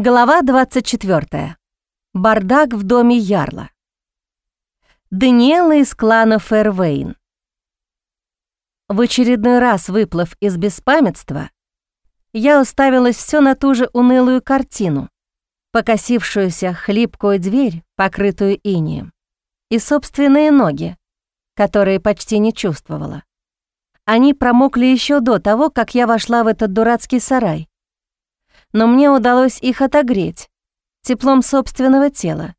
Глава 24. Бардак в доме Ярла. Даниэла из клана Фэрвейн. В очередной раз выплыв из беспамятства, я уставилась все на ту же унылую картину, покосившуюся хлипкую дверь, покрытую инием, и собственные ноги, которые почти не чувствовала. Они промокли еще до того, как я вошла в этот дурацкий сарай, но мне удалось их отогреть теплом собственного тела,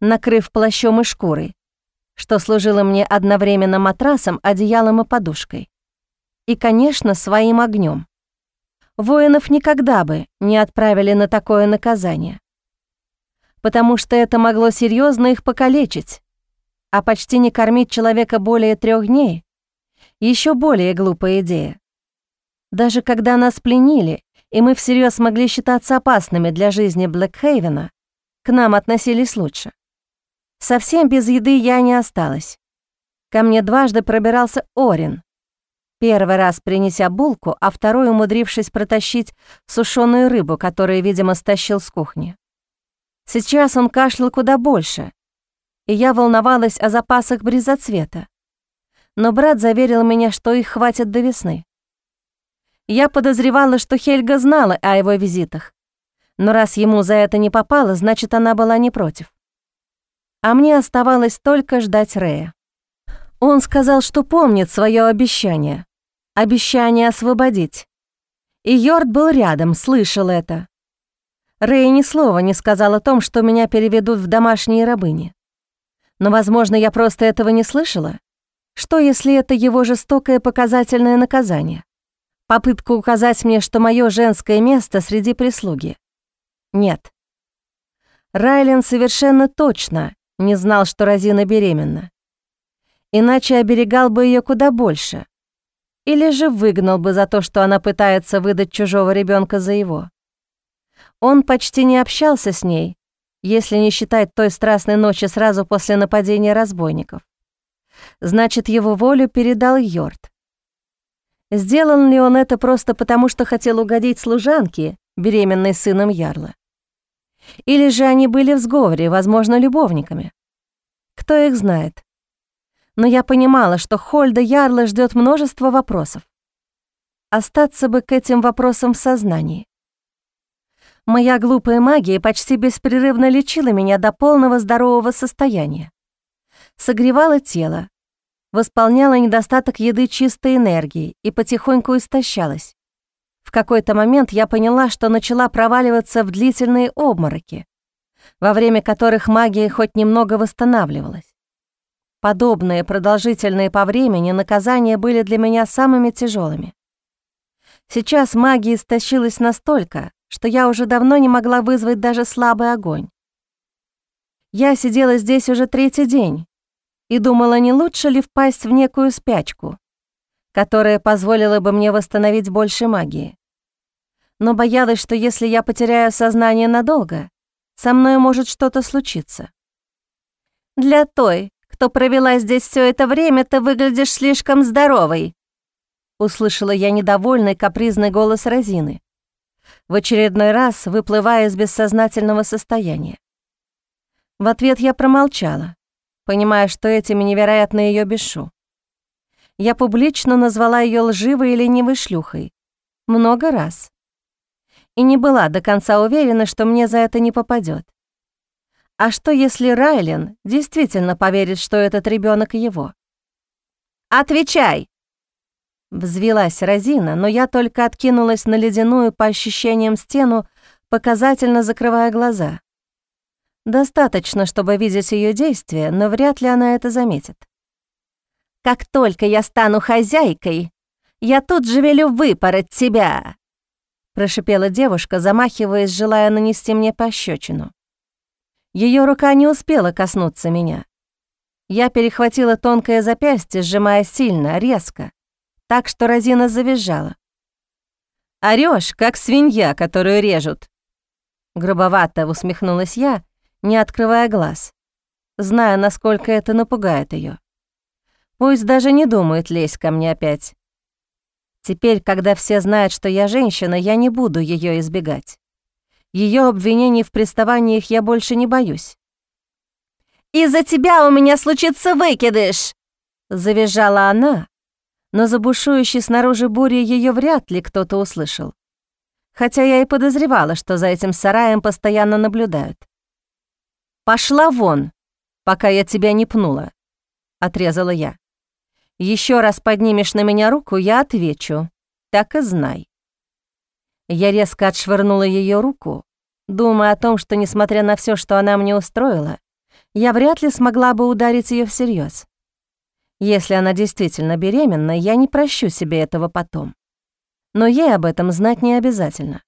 накрыв плащом и шкурой, что служило мне одновременно матрасом, одеялом и подушкой. И, конечно, своим огнем. Воинов никогда бы не отправили на такое наказание, потому что это могло серьезно их покалечить, а почти не кормить человека более трех дней — еще более глупая идея. Даже когда нас пленили и мы всерьез могли считаться опасными для жизни Блэкхейвена, к нам относились лучше. Совсем без еды я не осталась. Ко мне дважды пробирался Орин. Первый раз принеся булку, а второй умудрившись протащить сушеную рыбу, которую, видимо, стащил с кухни. Сейчас он кашлял куда больше, и я волновалась о запасах бризоцвета. Но брат заверил меня, что их хватит до весны. Я подозревала, что Хельга знала о его визитах. Но раз ему за это не попало, значит, она была не против. А мне оставалось только ждать Рея. Он сказал, что помнит свое обещание. Обещание освободить. И Йорд был рядом, слышал это. Рэй ни слова не сказал о том, что меня переведут в домашние рабыни. Но, возможно, я просто этого не слышала. Что, если это его жестокое показательное наказание? Попытка указать мне, что мое женское место среди прислуги. Нет. Райлен совершенно точно не знал, что Розина беременна. Иначе оберегал бы ее куда больше. Или же выгнал бы за то, что она пытается выдать чужого ребенка за его. Он почти не общался с ней, если не считать той страстной ночи сразу после нападения разбойников. Значит, его волю передал Йорд. Сделал ли он это просто потому, что хотел угодить служанке, беременной сыном Ярла? Или же они были в сговоре, возможно, любовниками? Кто их знает? Но я понимала, что Хольда Ярла ждет множество вопросов. Остаться бы к этим вопросам в сознании. Моя глупая магия почти беспрерывно лечила меня до полного здорового состояния. Согревала тело, восполняла недостаток еды чистой энергией и потихоньку истощалась. В какой-то момент я поняла, что начала проваливаться в длительные обмороки, во время которых магия хоть немного восстанавливалась. Подобные, продолжительные по времени наказания были для меня самыми тяжелыми. Сейчас магия истощилась настолько, что я уже давно не могла вызвать даже слабый огонь. Я сидела здесь уже третий день, и думала, не лучше ли впасть в некую спячку, которая позволила бы мне восстановить больше магии. Но боялась, что если я потеряю сознание надолго, со мной может что-то случиться. «Для той, кто провела здесь все это время, ты выглядишь слишком здоровой», услышала я недовольный капризный голос Розины, в очередной раз выплывая из бессознательного состояния. В ответ я промолчала, понимая, что этими невероятно ее бешу. Я публично назвала ее лживой или ленивой шлюхой. Много раз. И не была до конца уверена, что мне за это не попадет. А что, если Райлен действительно поверит, что этот ребенок его? «Отвечай!» Взвелась Розина, но я только откинулась на ледяную по ощущениям стену, показательно закрывая глаза. Достаточно, чтобы видеть ее действия, но вряд ли она это заметит. «Как только я стану хозяйкой, я тут же велю выпороть тебя!» прошипела девушка, замахиваясь, желая нанести мне пощечину. Ее рука не успела коснуться меня. Я перехватила тонкое запястье, сжимая сильно, резко, так что Розина завизжала. «Орёшь, как свинья, которую режут!» Грубовато усмехнулась я не открывая глаз, зная, насколько это напугает ее. Пусть даже не думает лезть ко мне опять. Теперь, когда все знают, что я женщина, я не буду ее избегать. Ее обвинений в приставаниях я больше не боюсь. «Из-за тебя у меня случится выкидыш!» — завизжала она, но за бушующей снаружи бури ее вряд ли кто-то услышал. Хотя я и подозревала, что за этим сараем постоянно наблюдают. «Пошла вон, пока я тебя не пнула», — отрезала я. Еще раз поднимешь на меня руку, я отвечу. Так и знай». Я резко отшвырнула ее руку, думая о том, что, несмотря на все, что она мне устроила, я вряд ли смогла бы ударить ее всерьез. Если она действительно беременна, я не прощу себе этого потом. Но ей об этом знать не обязательно.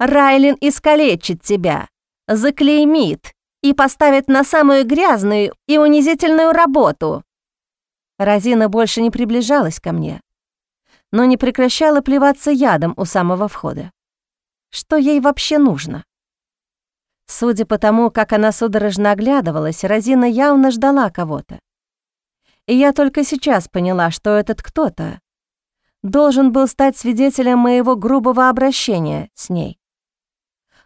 «Райлин искалечит тебя, заклеймит и поставит на самую грязную и унизительную работу», Розина больше не приближалась ко мне, но не прекращала плеваться ядом у самого входа. Что ей вообще нужно? Судя по тому, как она судорожно оглядывалась, Розина явно ждала кого-то. И я только сейчас поняла, что этот кто-то должен был стать свидетелем моего грубого обращения с ней.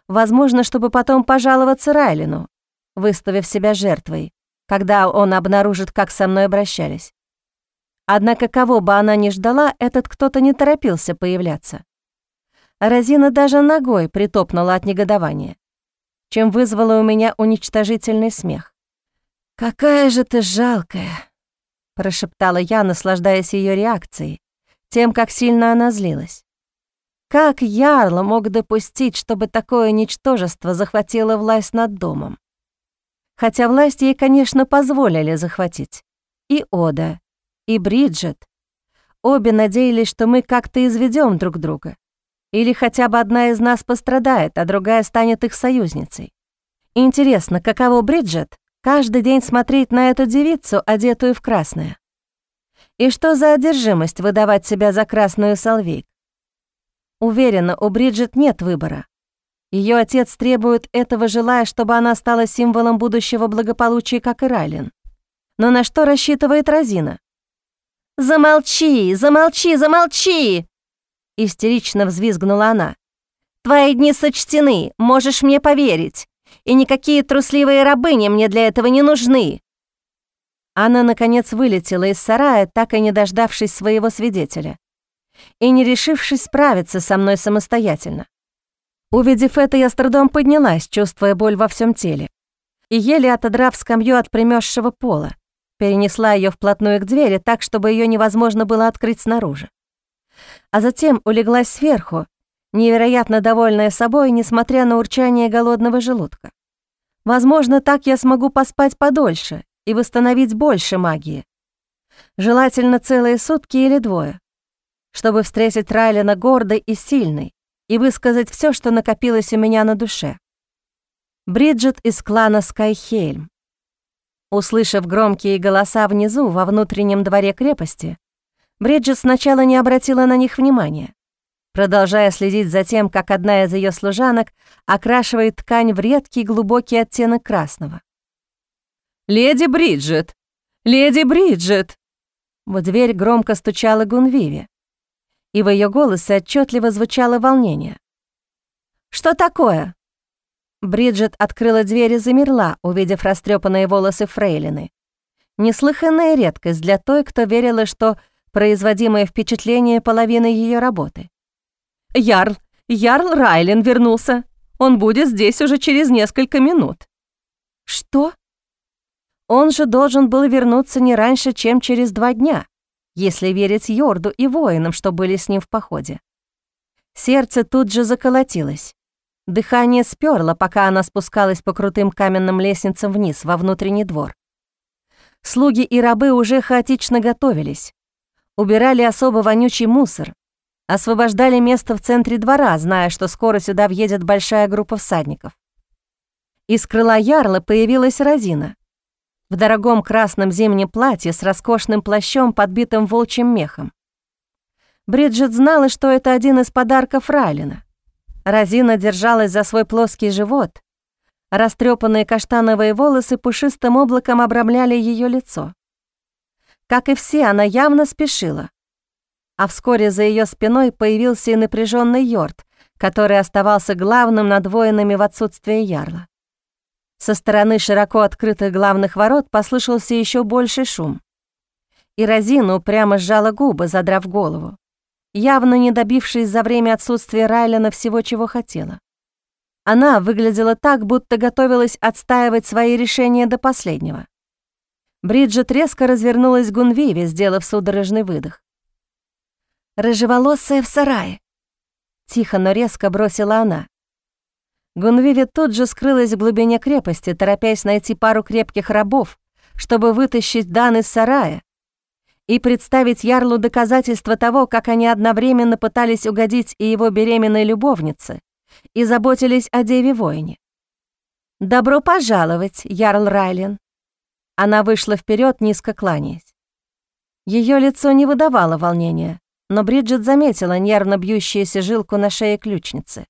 Возможно, чтобы потом пожаловаться Райлину, выставив себя жертвой, когда он обнаружит, как со мной обращались. Однако кого бы она ни ждала, этот кто-то не торопился появляться. Розина даже ногой притопнула от негодования, чем вызвала у меня уничтожительный смех. «Какая же ты жалкая!» — прошептала я, наслаждаясь ее реакцией, тем, как сильно она злилась. Как Ярл мог допустить, чтобы такое ничтожество захватило власть над домом? Хотя власть ей, конечно, позволили захватить. И Ода, и Бриджит. Обе надеялись, что мы как-то изведем друг друга. Или хотя бы одна из нас пострадает, а другая станет их союзницей. Интересно, каково Бриджит каждый день смотреть на эту девицу, одетую в красное? И что за одержимость выдавать себя за красную салвейк? Уверена, у Бриджит нет выбора. Ее отец требует этого, желая, чтобы она стала символом будущего благополучия, как и Райлин. Но на что рассчитывает Розина? «Замолчи, замолчи, замолчи!» Истерично взвизгнула она. «Твои дни сочтены, можешь мне поверить, и никакие трусливые рабыни мне для этого не нужны!» Она, наконец, вылетела из сарая, так и не дождавшись своего свидетеля, и не решившись справиться со мной самостоятельно. Увидев это, я с трудом поднялась, чувствуя боль во всем теле, и еле отодрав скамью от примёрзшего пола, перенесла ее вплотную к двери так, чтобы ее невозможно было открыть снаружи. А затем улеглась сверху, невероятно довольная собой, несмотря на урчание голодного желудка. Возможно, так я смогу поспать подольше и восстановить больше магии. Желательно целые сутки или двое, чтобы встретить Райлина гордой и сильной и высказать все, что накопилось у меня на душе. Бриджит из клана Скайхельм. Услышав громкие голоса внизу, во внутреннем дворе крепости, Бриджит сначала не обратила на них внимания, продолжая следить за тем, как одна из ее служанок окрашивает ткань в редкий глубокий оттенок красного. «Леди Бриджит! Леди Бриджит!» В дверь громко стучала Гунвиви, и в ее голосе отчетливо звучало волнение. «Что такое?» Бриджит открыла дверь и замерла, увидев растрепанные волосы Фрейлины. Неслыханная редкость для той, кто верила, что производимое впечатление — половина ее работы. «Ярл, Ярл Райлен вернулся. Он будет здесь уже через несколько минут». «Что?» Он же должен был вернуться не раньше, чем через два дня, если верить Йорду и воинам, что были с ним в походе. Сердце тут же заколотилось. Дыхание сперло, пока она спускалась по крутым каменным лестницам вниз, во внутренний двор. Слуги и рабы уже хаотично готовились. Убирали особо вонючий мусор, освобождали место в центре двора, зная, что скоро сюда въедет большая группа всадников. Из крыла ярла появилась Розина. В дорогом красном зимнем платье с роскошным плащом, подбитым волчьим мехом. Бриджит знала, что это один из подарков Райлина. Розина держалась за свой плоский живот. Растрепанные каштановые волосы пушистым облаком обрамляли ее лицо. Как и все, она явно спешила. А вскоре за ее спиной появился и напряженный Йорд, который оставался главным над воинами в отсутствие ярла. Со стороны широко открытых главных ворот послышался еще больший шум. И Розина упрямо сжала губы, задрав голову, явно не добившись за время отсутствия Райлена всего, чего хотела. Она выглядела так, будто готовилась отстаивать свои решения до последнего. Бриджит резко развернулась к Гунвиве, сделав судорожный выдох. «Рыжеволосая в сарае!» Тихо, но резко бросила она. Гунвиви тут же скрылась в глубине крепости, торопясь найти пару крепких рабов, чтобы вытащить Дан из сарая и представить Ярлу доказательства того, как они одновременно пытались угодить и его беременной любовнице, и заботились о деве-воине. «Добро пожаловать, Ярл Райлен!» Она вышла вперед, низко кланяясь. Ее лицо не выдавало волнения, но Бриджит заметила нервно бьющуюся жилку на шее ключницы.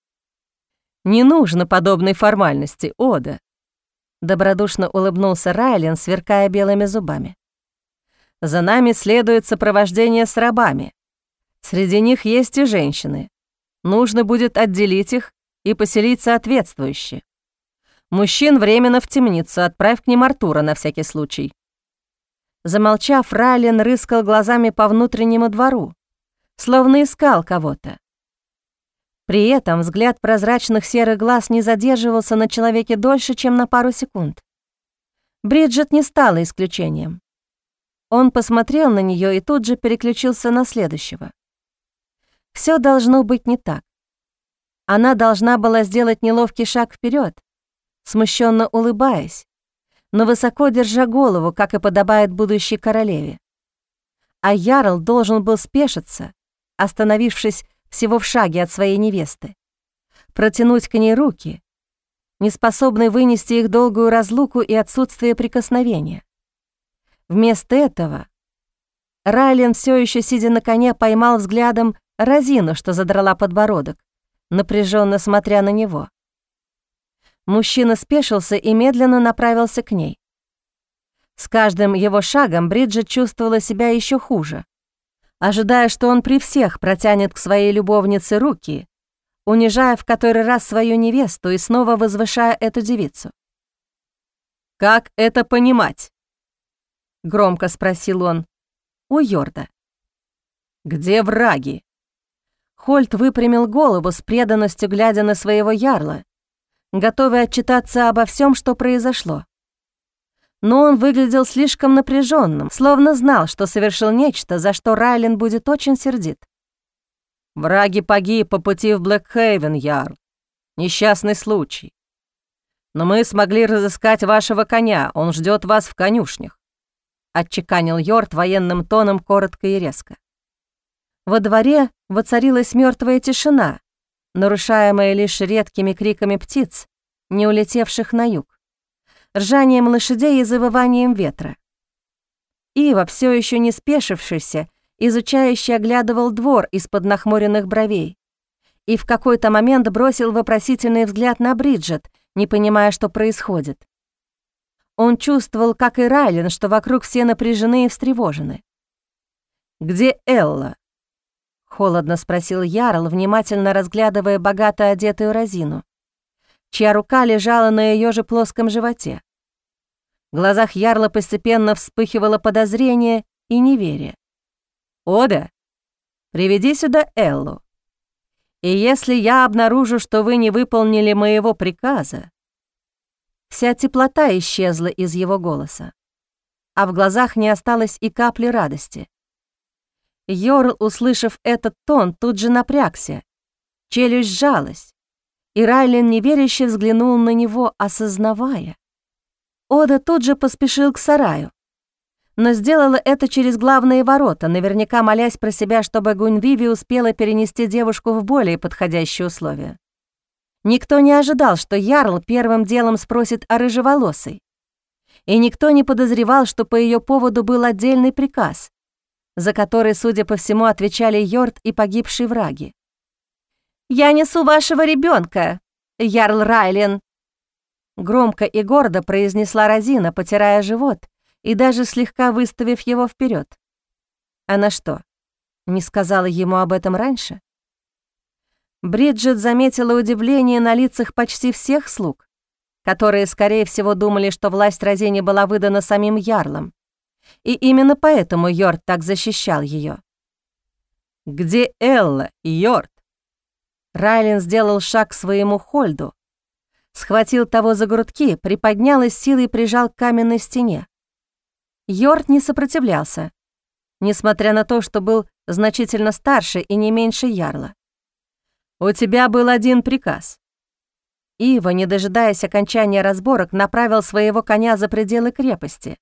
«Не нужно подобной формальности, Ода!» Добродушно улыбнулся Райлен, сверкая белыми зубами. «За нами следует сопровождение с рабами. Среди них есть и женщины. Нужно будет отделить их и поселить соответствующе. Мужчин временно в темницу, отправь к ним Артура на всякий случай». Замолчав, Райлен рыскал глазами по внутреннему двору, словно искал кого-то. При этом взгляд прозрачных серых глаз не задерживался на человеке дольше, чем на пару секунд. Бриджит не стала исключением. Он посмотрел на нее и тут же переключился на следующего. Все должно быть не так. Она должна была сделать неловкий шаг вперед, смущенно улыбаясь, но высоко держа голову, как и подобает будущей королеве. А Ярл должен был спешиться, остановившись всего в шаге от своей невесты, протянуть к ней руки, не способный вынести их долгую разлуку и отсутствие прикосновения. Вместо этого Райлен, все еще сидя на коне, поймал взглядом Розину, что задрала подбородок, напряженно смотря на него. Мужчина спешился и медленно направился к ней. С каждым его шагом Бриджит чувствовала себя еще хуже ожидая, что он при всех протянет к своей любовнице руки, унижая в который раз свою невесту и снова возвышая эту девицу. «Как это понимать?» — громко спросил он у Йорда. «Где враги?» Хольт выпрямил голову с преданностью, глядя на своего ярла, готовый отчитаться обо всем, что произошло но он выглядел слишком напряженным, словно знал, что совершил нечто, за что Райлен будет очень сердит. «Враги погиб по пути в Блэкхейвен, Ярл. Несчастный случай. Но мы смогли разыскать вашего коня, он ждет вас в конюшнях», — отчеканил Йорд военным тоном коротко и резко. Во дворе воцарилась мертвая тишина, нарушаемая лишь редкими криками птиц, не улетевших на юг ржанием лошадей и завыванием ветра. Ива, все еще не спешившийся, изучающе оглядывал двор из-под нахмуренных бровей и в какой-то момент бросил вопросительный взгляд на Бриджит, не понимая, что происходит. Он чувствовал, как и Райлен, что вокруг все напряжены и встревожены. «Где Элла?» — холодно спросил Ярл, внимательно разглядывая богато одетую Розину чья рука лежала на ее же плоском животе. В глазах Ярла постепенно вспыхивало подозрение и неверие. «Ода, приведи сюда Эллу. И если я обнаружу, что вы не выполнили моего приказа...» Вся теплота исчезла из его голоса, а в глазах не осталось и капли радости. Йорл, услышав этот тон, тут же напрягся, челюсть сжалась, и Райлен неверяще взглянул на него, осознавая. Ода тут же поспешил к сараю, но сделала это через главные ворота, наверняка молясь про себя, чтобы Гунвиви успела перенести девушку в более подходящие условия. Никто не ожидал, что Ярл первым делом спросит о рыжеволосой. И никто не подозревал, что по ее поводу был отдельный приказ, за который, судя по всему, отвечали Йорд и погибшие враги. «Я несу вашего ребенка, Ярл Райлен!» Громко и гордо произнесла Розина, потирая живот и даже слегка выставив его вперед. Она что, не сказала ему об этом раньше? Бриджит заметила удивление на лицах почти всех слуг, которые, скорее всего, думали, что власть Розине была выдана самим Ярлом. И именно поэтому Йорд так защищал ее. «Где Элла, Йорд?» Райлин сделал шаг к своему Хольду, схватил того за грудки, приподнял и силой прижал к каменной стене. Йорд не сопротивлялся, несмотря на то, что был значительно старше и не меньше Ярла. «У тебя был один приказ». Ива, не дожидаясь окончания разборок, направил своего коня за пределы крепости,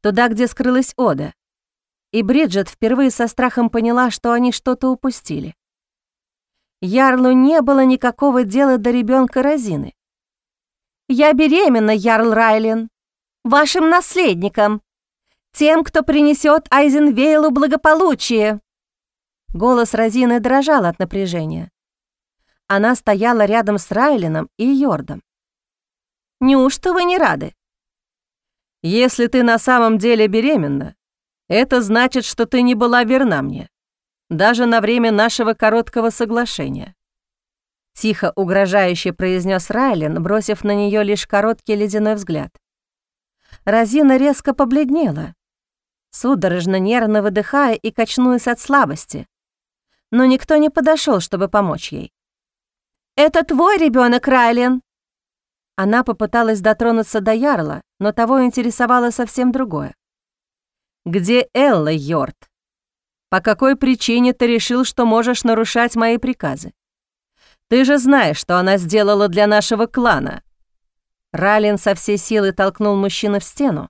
туда, где скрылась Ода. И Бриджит впервые со страхом поняла, что они что-то упустили. Ярлу не было никакого дела до ребенка Розины. «Я беременна, Ярл Райлен, вашим наследником», тем, кто принесет Айзенвейлу благополучие!» Голос Розины дрожал от напряжения. Она стояла рядом с Райлином и Йордом. «Неужто вы не рады?» «Если ты на самом деле беременна, это значит, что ты не была верна мне, даже на время нашего короткого соглашения». Тихо угрожающе произнес Райлин, бросив на нее лишь короткий ледяной взгляд. Розина резко побледнела, судорожно нервно выдыхая и качнулась от слабости. Но никто не подошел, чтобы помочь ей. «Это твой ребенок, Райлен!» Она попыталась дотронуться до Ярла, но того интересовало совсем другое. «Где Элла, Йорд? По какой причине ты решил, что можешь нарушать мои приказы? Ты же знаешь, что она сделала для нашего клана». Райлен со всей силы толкнул мужчину в стену,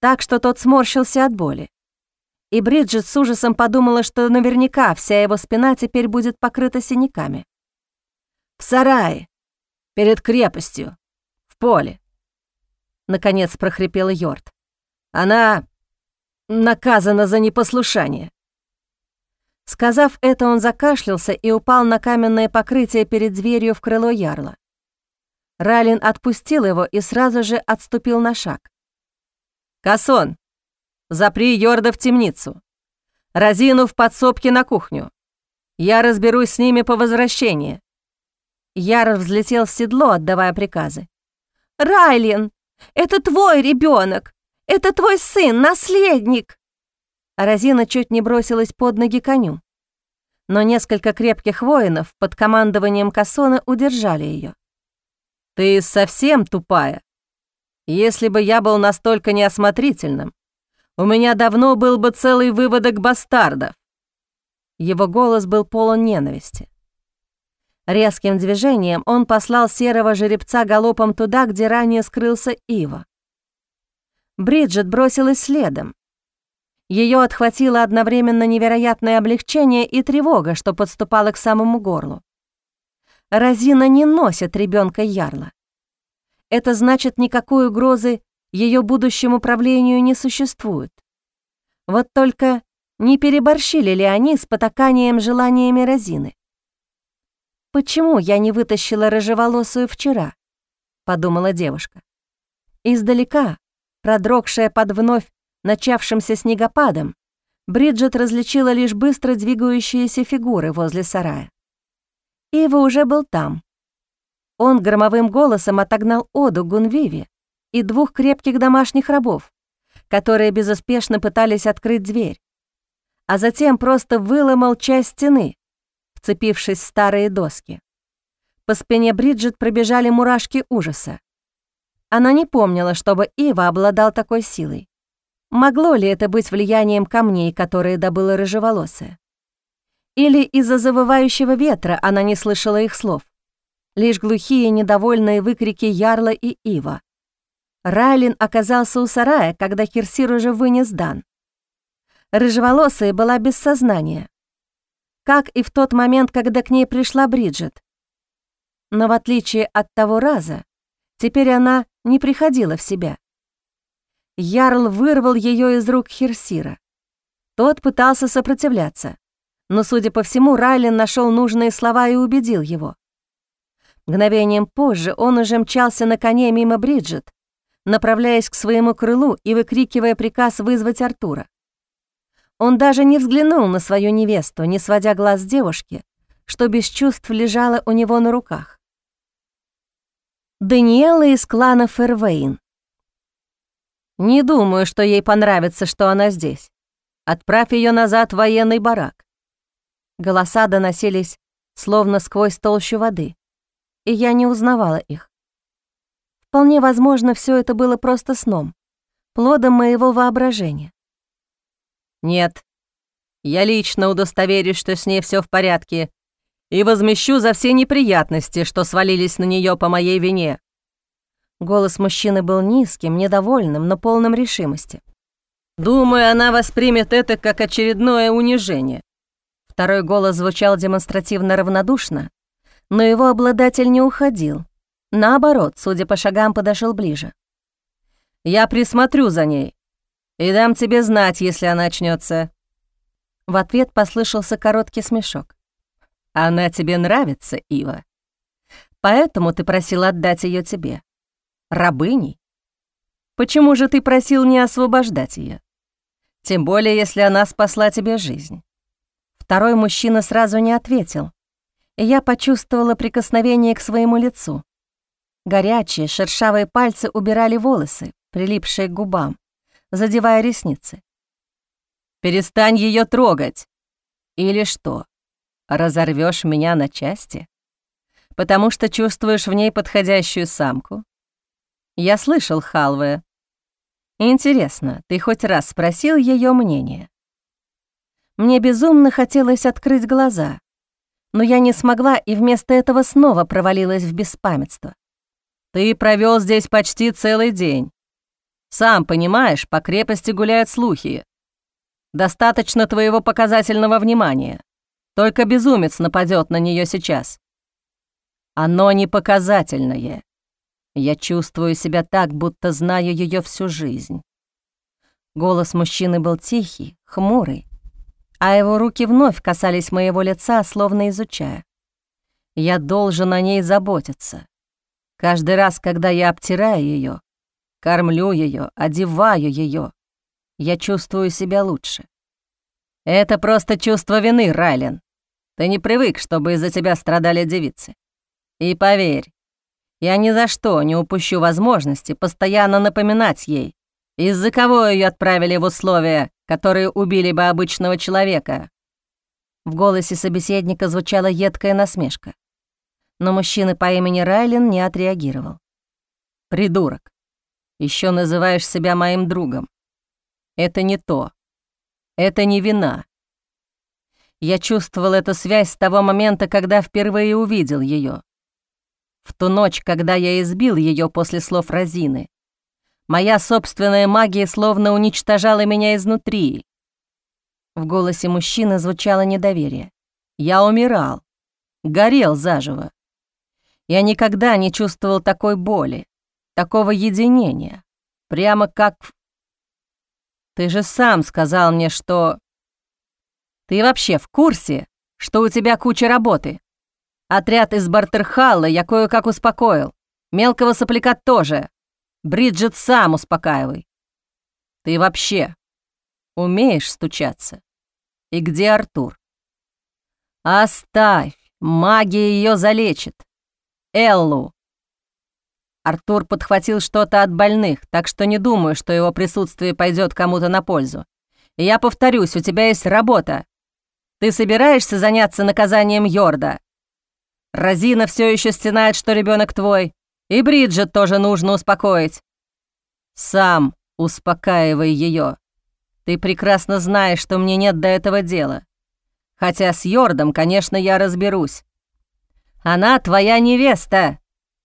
так что тот сморщился от боли. И Бриджит с ужасом подумала, что наверняка вся его спина теперь будет покрыта синяками. «В сарае, перед крепостью, в поле», — наконец прохрипел Йорд. «Она наказана за непослушание». Сказав это, он закашлялся и упал на каменное покрытие перед дверью в крыло ярла. Ралин отпустил его и сразу же отступил на шаг. «Касон, запри Йорда в темницу. Розину в подсобке на кухню. Я разберусь с ними по возвращении». Яр взлетел в седло, отдавая приказы. «Райлин, это твой ребенок! Это твой сын, наследник!» Розина чуть не бросилась под ноги коню. Но несколько крепких воинов под командованием Кассона удержали ее. «Ты совсем тупая?» Если бы я был настолько неосмотрительным, у меня давно был бы целый выводок бастардов. Его голос был полон ненависти. Резким движением он послал серого жеребца галопом туда, где ранее скрылся Ива. Бриджит бросилась следом. Ее отхватило одновременно невероятное облегчение и тревога, что подступала к самому горлу. Розина не носит ребенка ярла это значит, никакой угрозы ее будущему правлению не существует. Вот только не переборщили ли они с потаканием желаниями Розины? «Почему я не вытащила рыжеволосую вчера?» — подумала девушка. Издалека, продрогшая под вновь начавшимся снегопадом, Бриджит различила лишь быстро двигающиеся фигуры возле сарая. Ива уже был там, он громовым голосом отогнал Оду Гунвиви и двух крепких домашних рабов, которые безуспешно пытались открыть дверь, а затем просто выломал часть стены, вцепившись в старые доски. По спине Бриджит пробежали мурашки ужаса. Она не помнила, чтобы Ива обладал такой силой. Могло ли это быть влиянием камней, которые добыла рыжеволосая? Или из-за завывающего ветра она не слышала их слов? лишь глухие недовольные выкрики Ярла и Ива. Райлин оказался у сарая, когда Херсир уже вынес дан. Рыжеволосая была без сознания, как и в тот момент, когда к ней пришла Бриджит. Но в отличие от того раза, теперь она не приходила в себя. Ярл вырвал ее из рук Херсира. Тот пытался сопротивляться, но, судя по всему, Райлин нашел нужные слова и убедил его. Мгновением позже он уже мчался на коне мимо Бриджит, направляясь к своему крылу и выкрикивая приказ вызвать Артура. Он даже не взглянул на свою невесту, не сводя глаз с девушки, что без чувств лежала у него на руках. Даниэла из клана Фервейн. Не думаю, что ей понравится, что она здесь. Отправь ее назад в военный барак. Голоса доносились, словно сквозь толщу воды, и я не узнавала их. Вполне возможно, все это было просто сном, плодом моего воображения. Нет, я лично удостоверюсь, что с ней все в порядке, и возмещу за все неприятности, что свалились на нее по моей вине. Голос мужчины был низким, недовольным, но полным решимости. Думаю, она воспримет это как очередное унижение. Второй голос звучал демонстративно равнодушно, но его обладатель не уходил. Наоборот, судя по шагам, подошел ближе. «Я присмотрю за ней и дам тебе знать, если она очнется. В ответ послышался короткий смешок. «Она тебе нравится, Ива. Поэтому ты просил отдать ее тебе рабыней? Почему же ты просил не освобождать ее? Тем более, если она спасла тебе жизнь. Второй мужчина сразу не ответил, и я почувствовала прикосновение к своему лицу. Горячие, шершавые пальцы убирали волосы, прилипшие к губам, задевая ресницы. «Перестань ее трогать!» «Или что, разорвешь меня на части? Потому что чувствуешь в ней подходящую самку? Я слышал Халве. Интересно, ты хоть раз спросил ее мнение? Мне безумно хотелось открыть глаза, но я не смогла и вместо этого снова провалилась в беспамятство. Ты провел здесь почти целый день. Сам понимаешь, по крепости гуляют слухи. Достаточно твоего показательного внимания. Только безумец нападет на нее сейчас. Оно не показательное. Я чувствую себя так, будто знаю ее всю жизнь. Голос мужчины был тихий, хмурый, а его руки вновь касались моего лица, словно изучая. Я должен о ней заботиться. Каждый раз, когда я обтираю ее, кормлю ее, одеваю ее, я чувствую себя лучше. Это просто чувство вины, Райлен. Ты не привык, чтобы из-за тебя страдали девицы. И поверь, я ни за что не упущу возможности постоянно напоминать ей, из-за кого ее отправили в условия, которые убили бы обычного человека. В голосе собеседника звучала едкая насмешка. Но мужчина по имени Райлин не отреагировал. «Придурок, еще называешь себя моим другом. Это не то. Это не вина. Я чувствовал эту связь с того момента, когда впервые увидел ее. В ту ночь, когда я избил ее после слов Розины, моя собственная магия словно уничтожала меня изнутри. В голосе мужчины звучало недоверие. Я умирал, горел заживо. Я никогда не чувствовал такой боли, такого единения, прямо как... Ты же сам сказал мне, что... Ты вообще в курсе, что у тебя куча работы? Отряд из Бартерхалла я кое-как успокоил. Мелкого сопляка тоже. Бриджит сам успокаивай. Ты вообще умеешь стучаться? И где Артур? Оставь, магия ее залечит. Эллу. Артур подхватил что-то от больных, так что не думаю, что его присутствие пойдет кому-то на пользу. Я повторюсь, у тебя есть работа. Ты собираешься заняться наказанием Йорда? Розина все еще стенает, что ребенок твой. И Бриджит тоже нужно успокоить. Сам успокаивай ее. Ты прекрасно знаешь, что мне нет до этого дела. Хотя с Йордом, конечно, я разберусь. Она твоя невеста.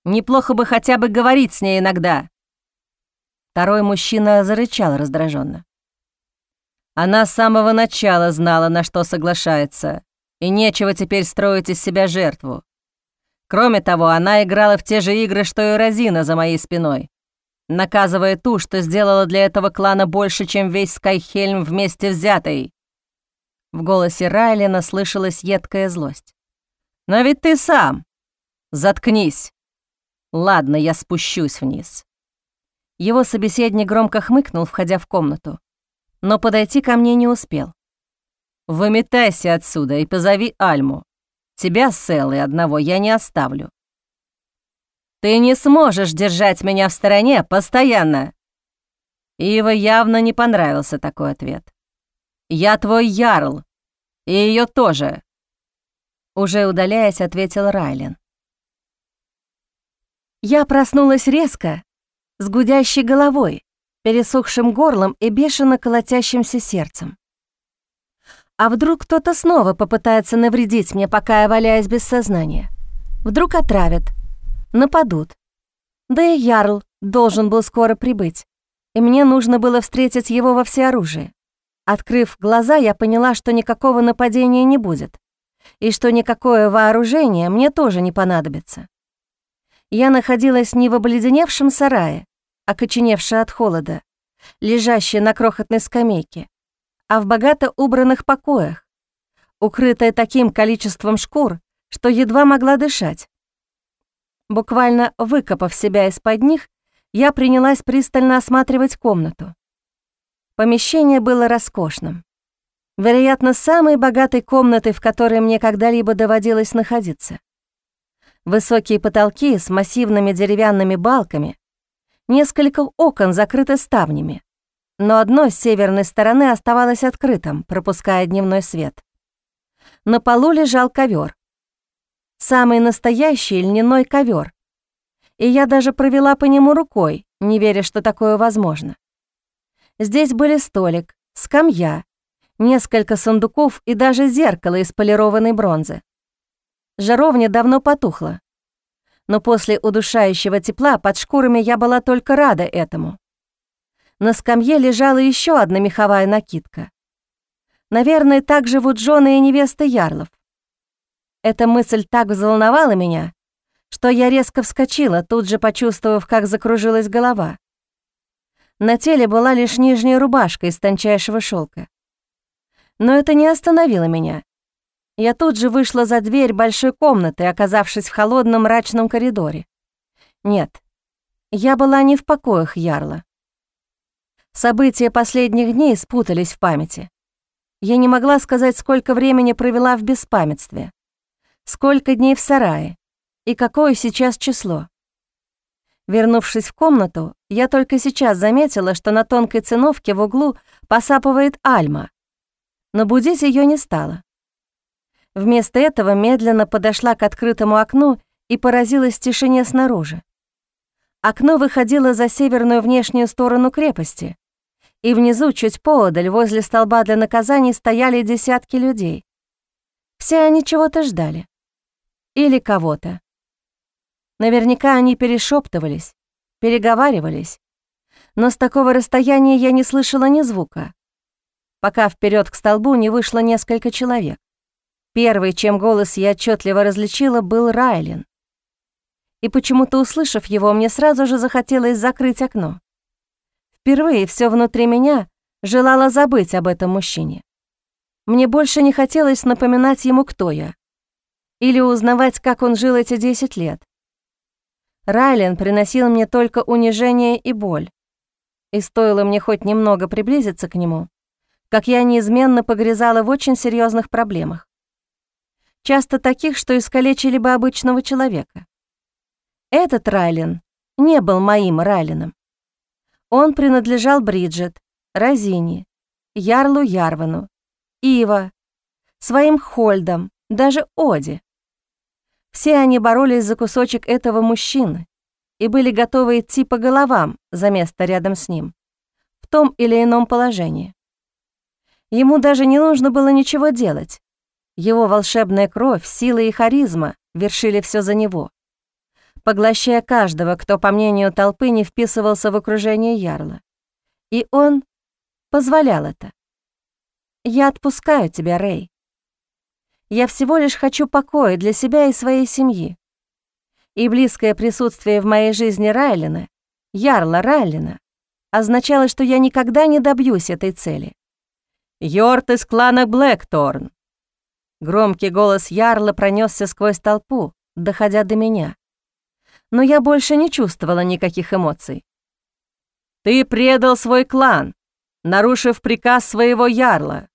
Неплохо бы хотя бы говорить с ней иногда. Второй мужчина зарычал раздраженно. Она с самого начала знала, на что соглашается, и нечего теперь строить из себя жертву. Кроме того, она играла в те же игры, что и Розина за моей спиной, наказывая ту, что сделала для этого клана больше, чем весь Скайхельм вместе взятый. В голосе Райлина слышалась едкая злость. «Но ведь ты сам! Заткнись! Ладно, я спущусь вниз». Его собеседник громко хмыкнул, входя в комнату, но подойти ко мне не успел. «Выметайся отсюда и позови Альму. Тебя с Эллой одного я не оставлю. Ты не сможешь держать меня в стороне постоянно. Ива явно не понравился такой ответ. Я твой ярл, и ее тоже. Уже удаляясь, ответил Райлен. Я проснулась резко, с гудящей головой, пересохшим горлом и бешено колотящимся сердцем. А вдруг кто-то снова попытается навредить мне, пока я валяюсь без сознания? Вдруг отравят, нападут. Да и Ярл должен был скоро прибыть, и мне нужно было встретить его во всеоружии. Открыв глаза, я поняла, что никакого нападения не будет, и что никакое вооружение мне тоже не понадобится. Я находилась не в обледеневшем сарае, окоченевшая от холода, лежащая на крохотной скамейке, а в богато убранных покоях, укрытая таким количеством шкур, что едва могла дышать. Буквально выкопав себя из-под них, я принялась пристально осматривать комнату. Помещение было роскошным. Вероятно, самой богатой комнатой, в которой мне когда-либо доводилось находиться. Высокие потолки с массивными деревянными балками, несколько окон закрыты ставнями, но одно с северной стороны оставалось открытым, пропуская дневной свет. На полу лежал ковер, Самый настоящий льняной ковер, и я даже провела по нему рукой, не веря, что такое возможно. Здесь были столик, скамья, несколько сундуков и даже зеркало из полированной бронзы. Жаровня давно потухла, но после удушающего тепла под шкурами я была только рада этому. На скамье лежала еще одна меховая накидка. Наверное, так живут жены и невесты ярлов. Эта мысль так взволновала меня, что я резко вскочила, тут же почувствовав, как закружилась голова. На теле была лишь нижняя рубашка из тончайшего шелка. Но это не остановило меня. Я тут же вышла за дверь большой комнаты, оказавшись в холодном мрачном коридоре. Нет, я была не в покоях Ярла. События последних дней спутались в памяти. Я не могла сказать, сколько времени провела в беспамятстве, сколько дней в сарае и какое сейчас число. Вернувшись в комнату, я только сейчас заметила, что на тонкой циновке в углу посапывает Альма, но будить ее не стало. Вместо этого медленно подошла к открытому окну и поразилась тишине снаружи. Окно выходило за северную внешнюю сторону крепости, и внизу, чуть поодаль, возле столба для наказаний, стояли десятки людей. Все они чего-то ждали. Или кого-то. Наверняка они перешептывались, переговаривались, но с такого расстояния я не слышала ни звука, пока вперед к столбу не вышло несколько человек. Первый, чем голос я отчетливо различила, был Райлин. И почему-то, услышав его, мне сразу же захотелось закрыть окно. Впервые все внутри меня желало забыть об этом мужчине. Мне больше не хотелось напоминать ему, кто я, или узнавать, как он жил эти 10 лет. Райлен приносил мне только унижение и боль. И стоило мне хоть немного приблизиться к нему, как я неизменно погрязала в очень серьезных проблемах часто таких, что искалечили бы обычного человека. Этот Райлин не был моим Райлином. Он принадлежал Бриджит, Розине, Ярлу Ярвану, Ива, своим Хольдам, даже Оди. Все они боролись за кусочек этого мужчины и были готовы идти по головам за место рядом с ним, в том или ином положении. Ему даже не нужно было ничего делать. Его волшебная кровь, сила и харизма вершили все за него, поглощая каждого, кто, по мнению толпы, не вписывался в окружение Ярла. И он позволял это. «Я отпускаю тебя, Рэй. Я всего лишь хочу покоя для себя и своей семьи. И близкое присутствие в моей жизни Райлина, Ярла Райлина, означало, что я никогда не добьюсь этой цели. Йорт из клана Блэкторн, Громкий голос Ярла пронесся сквозь толпу, доходя до меня. Но я больше не чувствовала никаких эмоций. «Ты предал свой клан, нарушив приказ своего Ярла.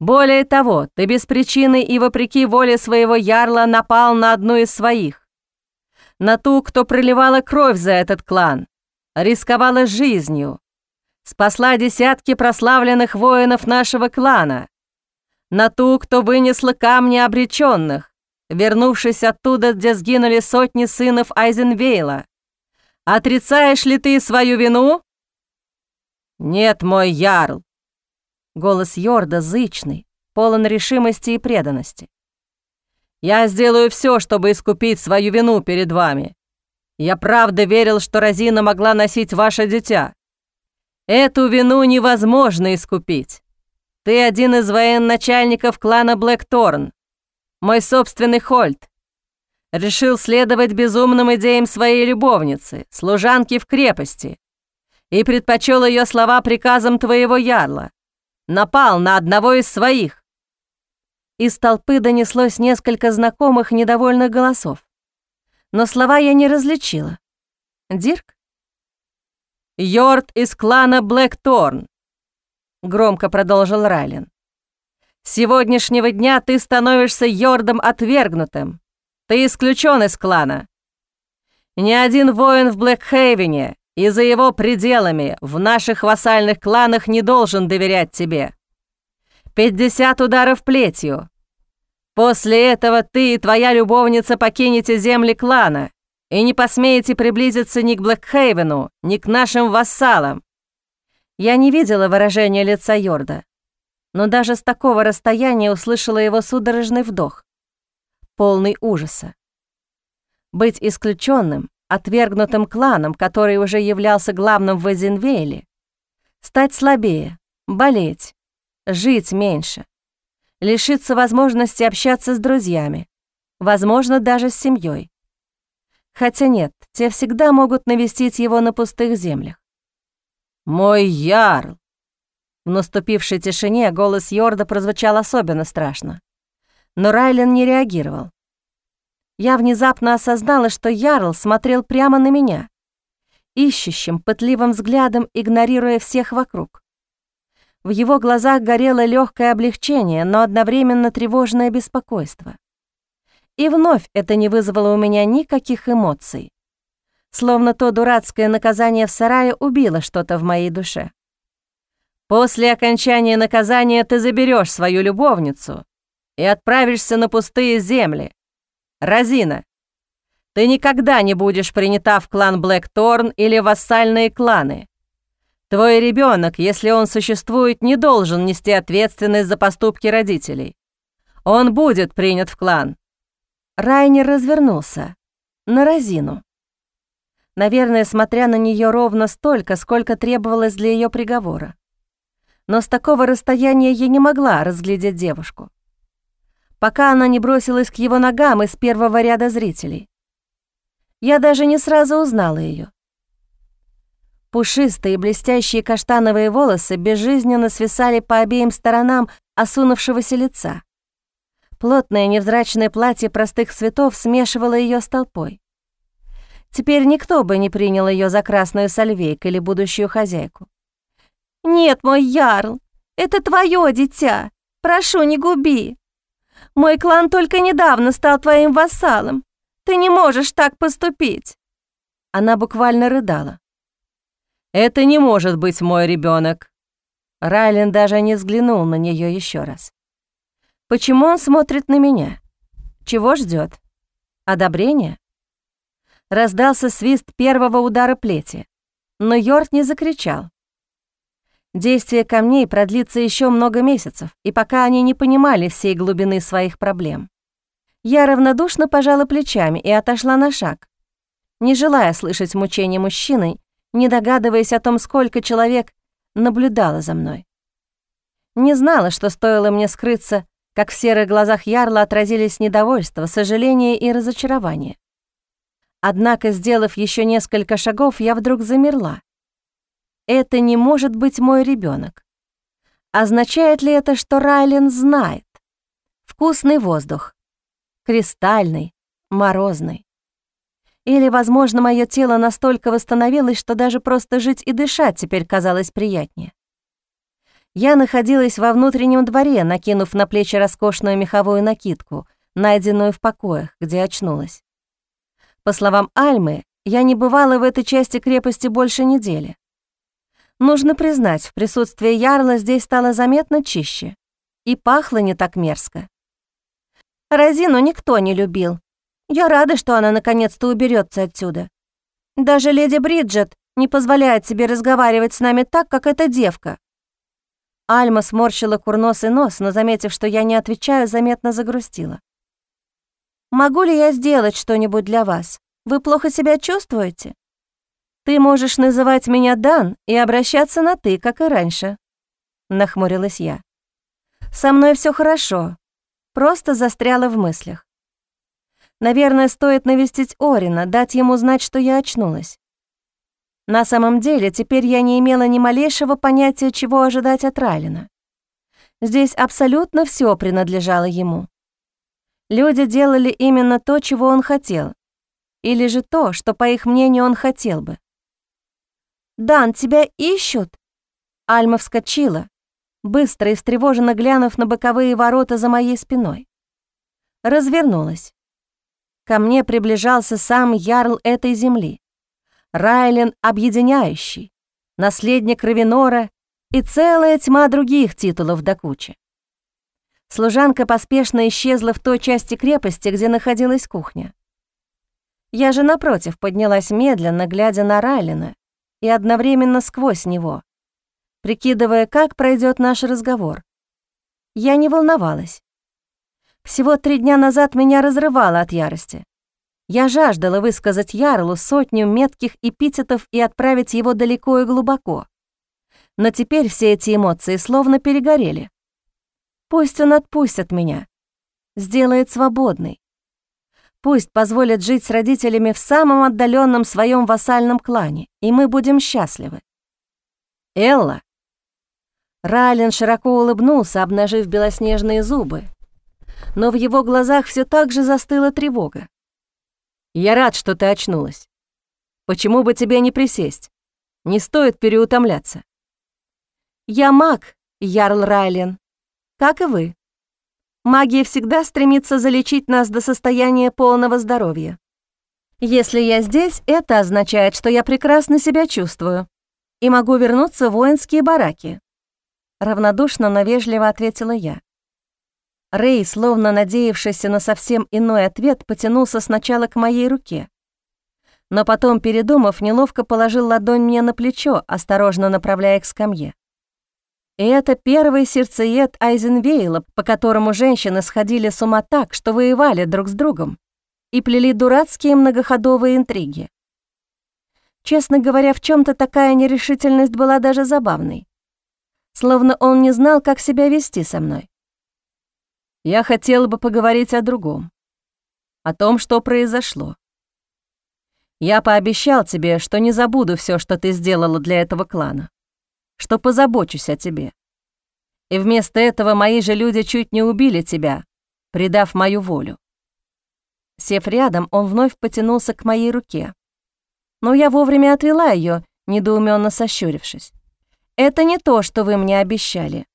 Более того, ты без причины и вопреки воле своего ярла напал на одну из своих. На ту, кто проливала кровь за этот клан, рисковала жизнью, спасла десятки прославленных воинов нашего клана, на ту, кто вынесла камни обреченных, вернувшись оттуда, где сгинули сотни сынов Айзенвейла. Отрицаешь ли ты свою вину? Нет, мой ярл. Голос Йорда зычный, полон решимости и преданности. Я сделаю все, чтобы искупить свою вину перед вами. Я правда верил, что Розина могла носить ваше дитя. Эту вину невозможно искупить. Ты один из военачальников клана Блэкторн, мой собственный Хольт. Решил следовать безумным идеям своей любовницы, служанки в крепости, и предпочел ее слова приказам твоего ярла. Напал на одного из своих. Из толпы донеслось несколько знакомых недовольных голосов. Но слова я не различила. Дирк? Йорд из клана Блэкторн, громко продолжил Райлен. Сегодняшнего дня ты становишься Йордом отвергнутым. Ты исключен из клана. Ни один воин в Блэкхейвене и за его пределами в наших вассальных кланах не должен доверять тебе. 50 ударов плетью. После этого ты и твоя любовница покинете земли клана и не посмеете приблизиться ни к Блэкхейвену, ни к нашим вассалам. Я не видела выражения лица Йорда, но даже с такого расстояния услышала его судорожный вдох, полный ужаса. Быть исключенным, отвергнутым кланом, который уже являлся главным в Эзенвейле, стать слабее, болеть, жить меньше, лишиться возможности общаться с друзьями, возможно, даже с семьей. Хотя нет, те всегда могут навестить его на пустых землях. «Мой ярл!» В наступившей тишине голос Йорда прозвучал особенно страшно. Но Райлен не реагировал. Я внезапно осознала, что Ярл смотрел прямо на меня, ищущим, пытливым взглядом, игнорируя всех вокруг. В его глазах горело легкое облегчение, но одновременно тревожное беспокойство. И вновь это не вызвало у меня никаких эмоций. Словно то дурацкое наказание в сарае убило что-то в моей душе. После окончания наказания ты заберешь свою любовницу и отправишься на пустые земли. Розина, ты никогда не будешь принята в клан Блэкторн или вассальные кланы. Твой ребенок, если он существует, не должен нести ответственность за поступки родителей. Он будет принят в клан. Райнер развернулся на Розину. Наверное, смотря на нее ровно столько, сколько требовалось для ее приговора но с такого расстояния я не могла разглядеть девушку. Пока она не бросилась к его ногам из первого ряда зрителей. Я даже не сразу узнала ее. Пушистые блестящие каштановые волосы безжизненно свисали по обеим сторонам осунувшегося лица. Плотное невзрачное платье простых цветов смешивало ее с толпой. Теперь никто бы не принял ее за красную сальвейк или будущую хозяйку. «Нет, мой ярл, это твое дитя. Прошу, не губи. Мой клан только недавно стал твоим вассалом. Ты не можешь так поступить». Она буквально рыдала. «Это не может быть мой ребенок. Райлен даже не взглянул на нее еще раз. «Почему он смотрит на меня? Чего ждет? Одобрение?» Раздался свист первого удара плети, но Йорк не закричал. Действие камней продлится еще много месяцев, и пока они не понимали всей глубины своих проблем. Я равнодушно пожала плечами и отошла на шаг, не желая слышать мучения мужчины, не догадываясь о том, сколько человек наблюдало за мной. Не знала, что стоило мне скрыться, как в серых глазах Ярла отразились недовольство, сожаление и разочарование. Однако, сделав еще несколько шагов, я вдруг замерла это не может быть мой ребенок. Означает ли это, что Райлен знает? Вкусный воздух. Кристальный, морозный. Или, возможно, мое тело настолько восстановилось, что даже просто жить и дышать теперь казалось приятнее. Я находилась во внутреннем дворе, накинув на плечи роскошную меховую накидку, найденную в покоях, где очнулась. По словам Альмы, я не бывала в этой части крепости больше недели. Нужно признать, в присутствии Ярла здесь стало заметно чище и пахло не так мерзко. Розину никто не любил. Я рада, что она наконец-то уберется отсюда. Даже леди Бриджет не позволяет себе разговаривать с нами так, как эта девка. Альма сморщила курносый нос, но, заметив, что я не отвечаю, заметно загрустила. «Могу ли я сделать что-нибудь для вас? Вы плохо себя чувствуете?» «Ты можешь называть меня Дан и обращаться на «ты», как и раньше», — нахмурилась я. «Со мной все хорошо, просто застряла в мыслях. Наверное, стоит навестить Орина, дать ему знать, что я очнулась. На самом деле, теперь я не имела ни малейшего понятия, чего ожидать от Райлина. Здесь абсолютно все принадлежало ему. Люди делали именно то, чего он хотел, или же то, что, по их мнению, он хотел бы. «Дан, тебя ищут!» Альма вскочила, быстро и встревоженно глянув на боковые ворота за моей спиной. Развернулась. Ко мне приближался сам ярл этой земли. Райлен Объединяющий, наследник Равенора и целая тьма других титулов до кучи. Служанка поспешно исчезла в той части крепости, где находилась кухня. Я же, напротив, поднялась медленно, глядя на Райлина, и одновременно сквозь него, прикидывая, как пройдет наш разговор. Я не волновалась. Всего три дня назад меня разрывало от ярости. Я жаждала высказать Ярлу сотню метких эпитетов и отправить его далеко и глубоко. Но теперь все эти эмоции словно перегорели. Пусть он отпустит меня, сделает свободной. Пусть позволит жить с родителями в самом отдаленном своем вассальном клане, и мы будем счастливы. Элла. Райлен широко улыбнулся, обнажив белоснежные зубы, но в его глазах все так же застыла тревога. «Я рад, что ты очнулась. Почему бы тебе не присесть? Не стоит переутомляться». «Я маг, Ярл Райлен, как и вы. Магия всегда стремится залечить нас до состояния полного здоровья. Если я здесь, это означает, что я прекрасно себя чувствую и могу вернуться в воинские бараки». Равнодушно, но вежливо ответила я. Рэй, словно надеявшийся на совсем иной ответ, потянулся сначала к моей руке. Но потом, передумав, неловко положил ладонь мне на плечо, осторожно направляя к скамье. И это первый сердцеед Айзенвейла, по которому женщины сходили с ума так, что воевали друг с другом и плели дурацкие многоходовые интриги. Честно говоря, в чем то такая нерешительность была даже забавной. Словно он не знал, как себя вести со мной. Я хотела бы поговорить о другом. О том, что произошло. Я пообещал тебе, что не забуду все, что ты сделала для этого клана что позабочусь о тебе. И вместо этого мои же люди чуть не убили тебя, предав мою волю. Сев рядом, он вновь потянулся к моей руке. Но я вовремя отвела ее, недоуменно сощурившись. «Это не то, что вы мне обещали.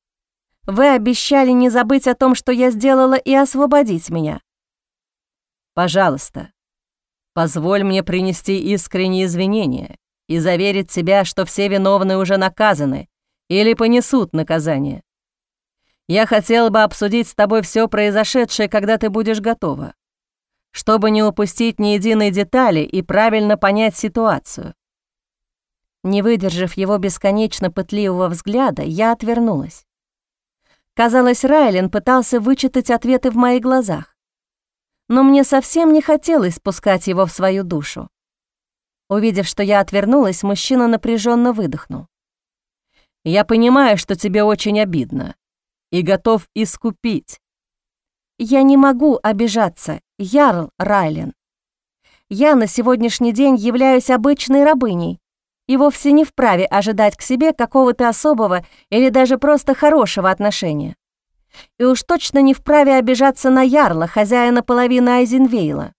Вы обещали не забыть о том, что я сделала, и освободить меня. Пожалуйста, позволь мне принести искренние извинения и заверить себя, что все виновные уже наказаны или понесут наказание. Я хотел бы обсудить с тобой все произошедшее, когда ты будешь готова, чтобы не упустить ни единой детали и правильно понять ситуацию. Не выдержав его бесконечно пытливого взгляда, я отвернулась. Казалось, Райлен пытался вычитать ответы в моих глазах. Но мне совсем не хотелось спускать его в свою душу. Увидев, что я отвернулась, мужчина напряженно выдохнул. «Я понимаю, что тебе очень обидно, и готов искупить». «Я не могу обижаться, Ярл Райлен. Я на сегодняшний день являюсь обычной рабыней и вовсе не вправе ожидать к себе какого-то особого или даже просто хорошего отношения. И уж точно не вправе обижаться на Ярла, хозяина половины Айзенвейла.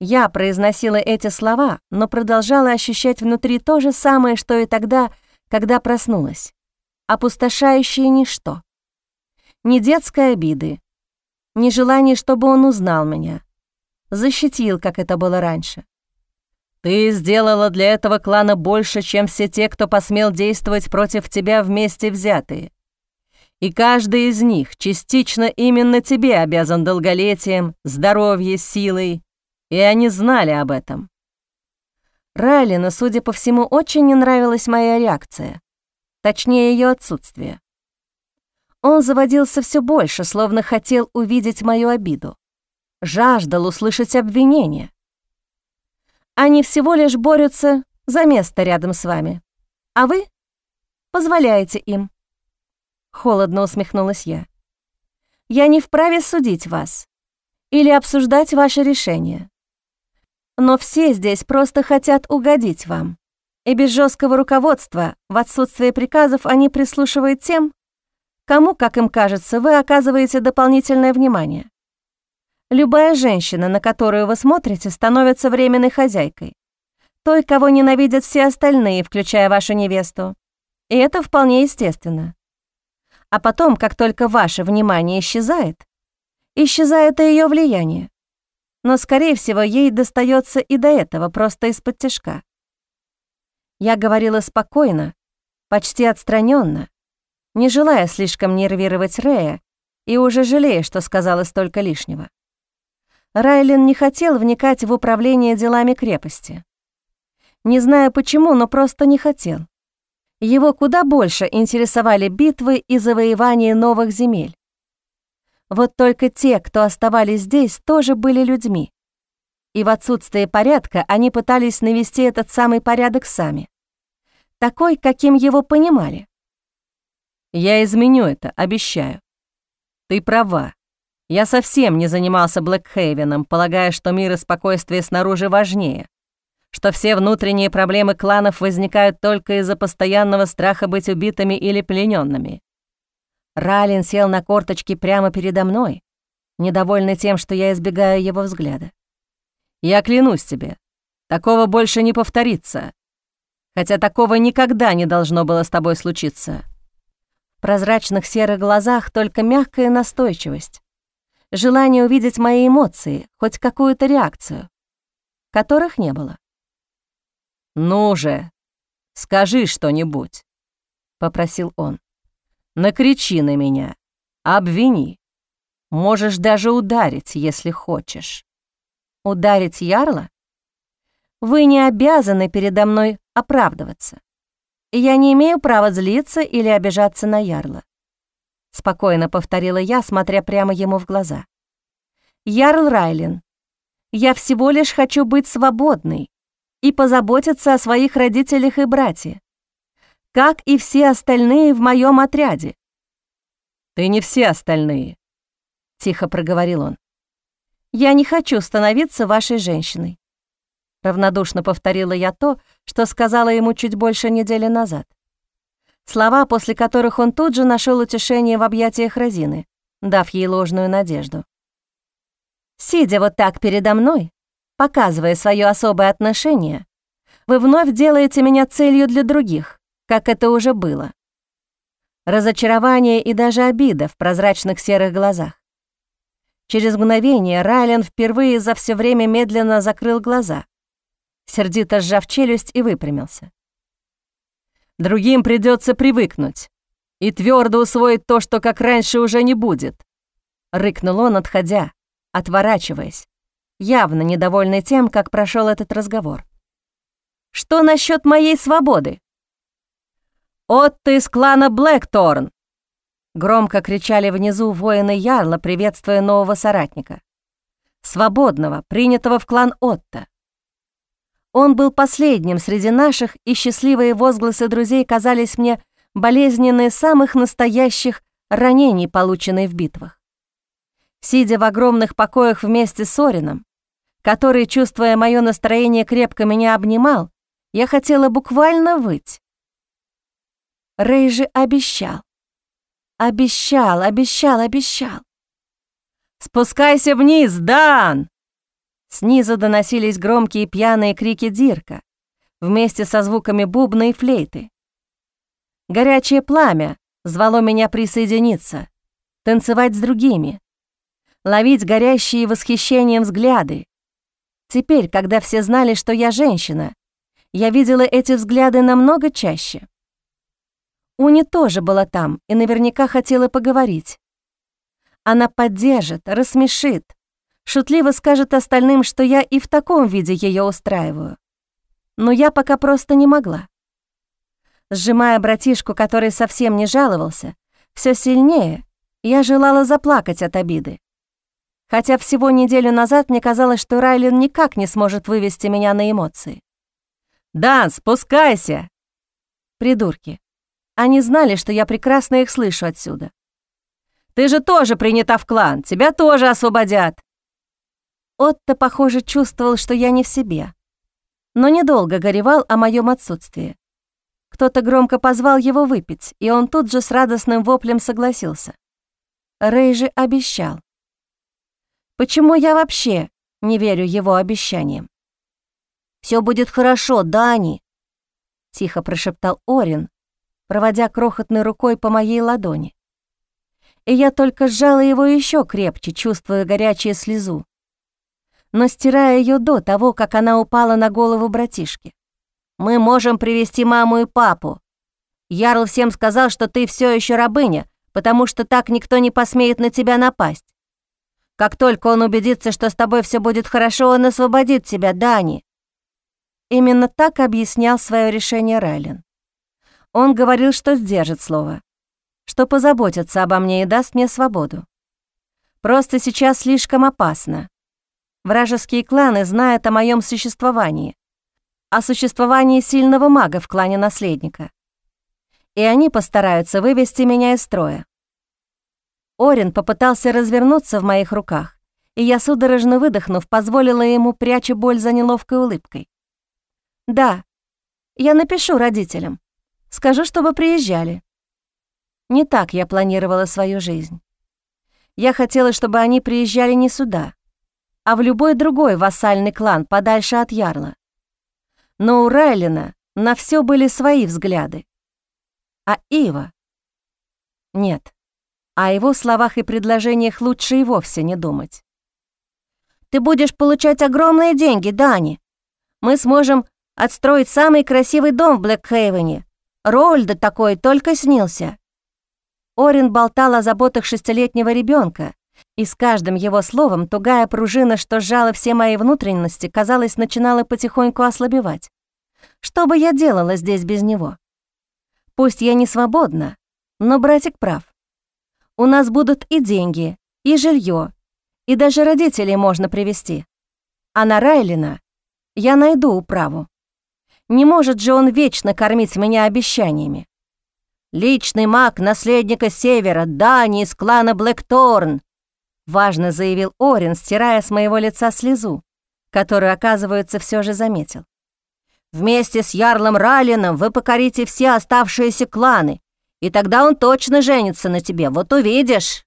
Я произносила эти слова, но продолжала ощущать внутри то же самое, что и тогда, когда проснулась. опустошающее ничто. Ни детской обиды, ни желание, чтобы он узнал меня, защитил, как это было раньше. Ты сделала для этого клана больше, чем все те, кто посмел действовать против тебя вместе взятые. И каждый из них частично именно тебе обязан долголетием, здоровьем, силой, и они знали об этом. Райлину, судя по всему, очень не нравилась моя реакция, точнее, ее отсутствие. Он заводился все больше, словно хотел увидеть мою обиду. Жаждал услышать обвинение. Они всего лишь борются за место рядом с вами, а вы позволяете им. Холодно усмехнулась я. Я не вправе судить вас или обсуждать ваши решения. Но все здесь просто хотят угодить вам. И без жесткого руководства, в отсутствие приказов, они прислушивают тем, кому, как им кажется, вы оказываете дополнительное внимание. Любая женщина, на которую вы смотрите, становится временной хозяйкой. Той, кого ненавидят все остальные, включая вашу невесту. И это вполне естественно. А потом, как только ваше внимание исчезает, исчезает и ее влияние. Но, скорее всего, ей достается и до этого, просто из-под тяжка. Я говорила спокойно, почти отстраненно, не желая слишком нервировать Рея и уже жалея, что сказала столько лишнего. Райлин не хотел вникать в управление делами крепости. Не знаю почему, но просто не хотел. Его куда больше интересовали битвы и завоевание новых земель. Вот только те, кто оставались здесь, тоже были людьми. И в отсутствие порядка они пытались навести этот самый порядок сами. Такой, каким его понимали. «Я изменю это, обещаю. Ты права. Я совсем не занимался Блэкхейвеном, полагая, что мир и спокойствие снаружи важнее, что все внутренние проблемы кланов возникают только из-за постоянного страха быть убитыми или плененными. Ралин сел на корточки прямо передо мной, недовольный тем, что я избегаю его взгляда. «Я клянусь тебе, такого больше не повторится. Хотя такого никогда не должно было с тобой случиться». В прозрачных серых глазах только мягкая настойчивость желание увидеть мои эмоции, хоть какую-то реакцию, которых не было. «Ну же, скажи что-нибудь», — попросил он. «Накричи на меня, обвини. Можешь даже ударить, если хочешь». «Ударить ярла? Вы не обязаны передо мной оправдываться. Я не имею права злиться или обижаться на ярла. — спокойно повторила я, смотря прямо ему в глаза. «Ярл Райлин, я всего лишь хочу быть свободной и позаботиться о своих родителях и брате, как и все остальные в моем отряде». «Ты не все остальные», — тихо проговорил он. «Я не хочу становиться вашей женщиной», — равнодушно повторила я то, что сказала ему чуть больше недели назад. Слова, после которых он тут же нашел утешение в объятиях Розины, дав ей ложную надежду. Сидя вот так передо мной, показывая свое особое отношение, вы вновь делаете меня целью для других, как это уже было. Разочарование и даже обида в прозрачных серых глазах. Через мгновение Райлен впервые за все время медленно закрыл глаза, сердито сжав челюсть и выпрямился. Другим придется привыкнуть и твердо усвоить то, что как раньше уже не будет. Рыкнул он, отходя, отворачиваясь, явно недовольный тем, как прошел этот разговор. «Что насчет моей свободы?» «Отто из клана Блэкторн!» Громко кричали внизу воины Ярла, приветствуя нового соратника. Свободного, принятого в клан Отто. Он был последним среди наших, и счастливые возгласы друзей казались мне болезненные самых настоящих ранений, полученных в битвах. Сидя в огромных покоях вместе с Орином, который, чувствуя мое настроение, крепко меня обнимал, я хотела буквально выть. Рэй же обещал. Обещал, обещал, обещал. «Спускайся вниз, Дан!» Снизу доносились громкие пьяные крики Дирка, вместе со звуками бубна и флейты. Горячее пламя звало меня присоединиться, танцевать с другими, ловить горящие восхищением взгляды. Теперь, когда все знали, что я женщина, я видела эти взгляды намного чаще. Уни тоже была там и наверняка хотела поговорить. Она поддержит, рассмешит, шутливо скажет остальным, что я и в таком виде ее устраиваю. Но я пока просто не могла. Сжимая братишку, который совсем не жаловался, все сильнее, я желала заплакать от обиды. Хотя всего неделю назад мне казалось, что Райлин никак не сможет вывести меня на эмоции. «Дан, спускайся!» Придурки. Они знали, что я прекрасно их слышу отсюда. «Ты же тоже принята в клан, тебя тоже освободят!» Отто, похоже, чувствовал, что я не в себе, но недолго горевал о моем отсутствии. Кто-то громко позвал его выпить, и он тут же с радостным воплем согласился. Рэй же обещал. Почему я вообще не верю его обещаниям? Все будет хорошо, Дани», — тихо прошептал Орин, проводя крохотной рукой по моей ладони. И я только сжала его еще крепче, чувствуя горячую слезу, но стирая ее до того, как она упала на голову братишки. «Мы можем привести маму и папу. Ярл всем сказал, что ты все еще рабыня, потому что так никто не посмеет на тебя напасть. Как только он убедится, что с тобой все будет хорошо, он освободит тебя, Дани». Именно так объяснял свое решение Райлен. Он говорил, что сдержит слово, что позаботится обо мне и даст мне свободу. Просто сейчас слишком опасно. Вражеские кланы знают о моем существовании, о существовании сильного мага в клане наследника. И они постараются вывести меня из строя. Орин попытался развернуться в моих руках, и я, судорожно выдохнув, позволила ему, пряча боль за неловкой улыбкой. «Да, я напишу родителям. Скажу, чтобы приезжали. Не так я планировала свою жизнь. Я хотела, чтобы они приезжали не сюда, а в любой другой вассальный клан подальше от Ярла. Но у Райлина на все были свои взгляды. А Ива? Нет, о его словах и предложениях лучше и вовсе не думать. «Ты будешь получать огромные деньги, Дани. Мы сможем отстроить самый красивый дом в Блэкхейвене, Роульда такой только снился. Орин болтал о заботах шестилетнего ребенка, и с каждым его словом тугая пружина, что сжала все мои внутренности, казалось, начинала потихоньку ослабевать. Что бы я делала здесь без него? Пусть я не свободна, но братик прав. У нас будут и деньги, и жилье, и даже родителей можно привести. А на Райлина я найду управу. Не может же он вечно кормить меня обещаниями. «Личный маг наследника Севера, Дани из клана Блэкторн», важно заявил Орин, стирая с моего лица слезу, которую, оказывается, все же заметил. «Вместе с Ярлом Ралином вы покорите все оставшиеся кланы, и тогда он точно женится на тебе, вот увидишь».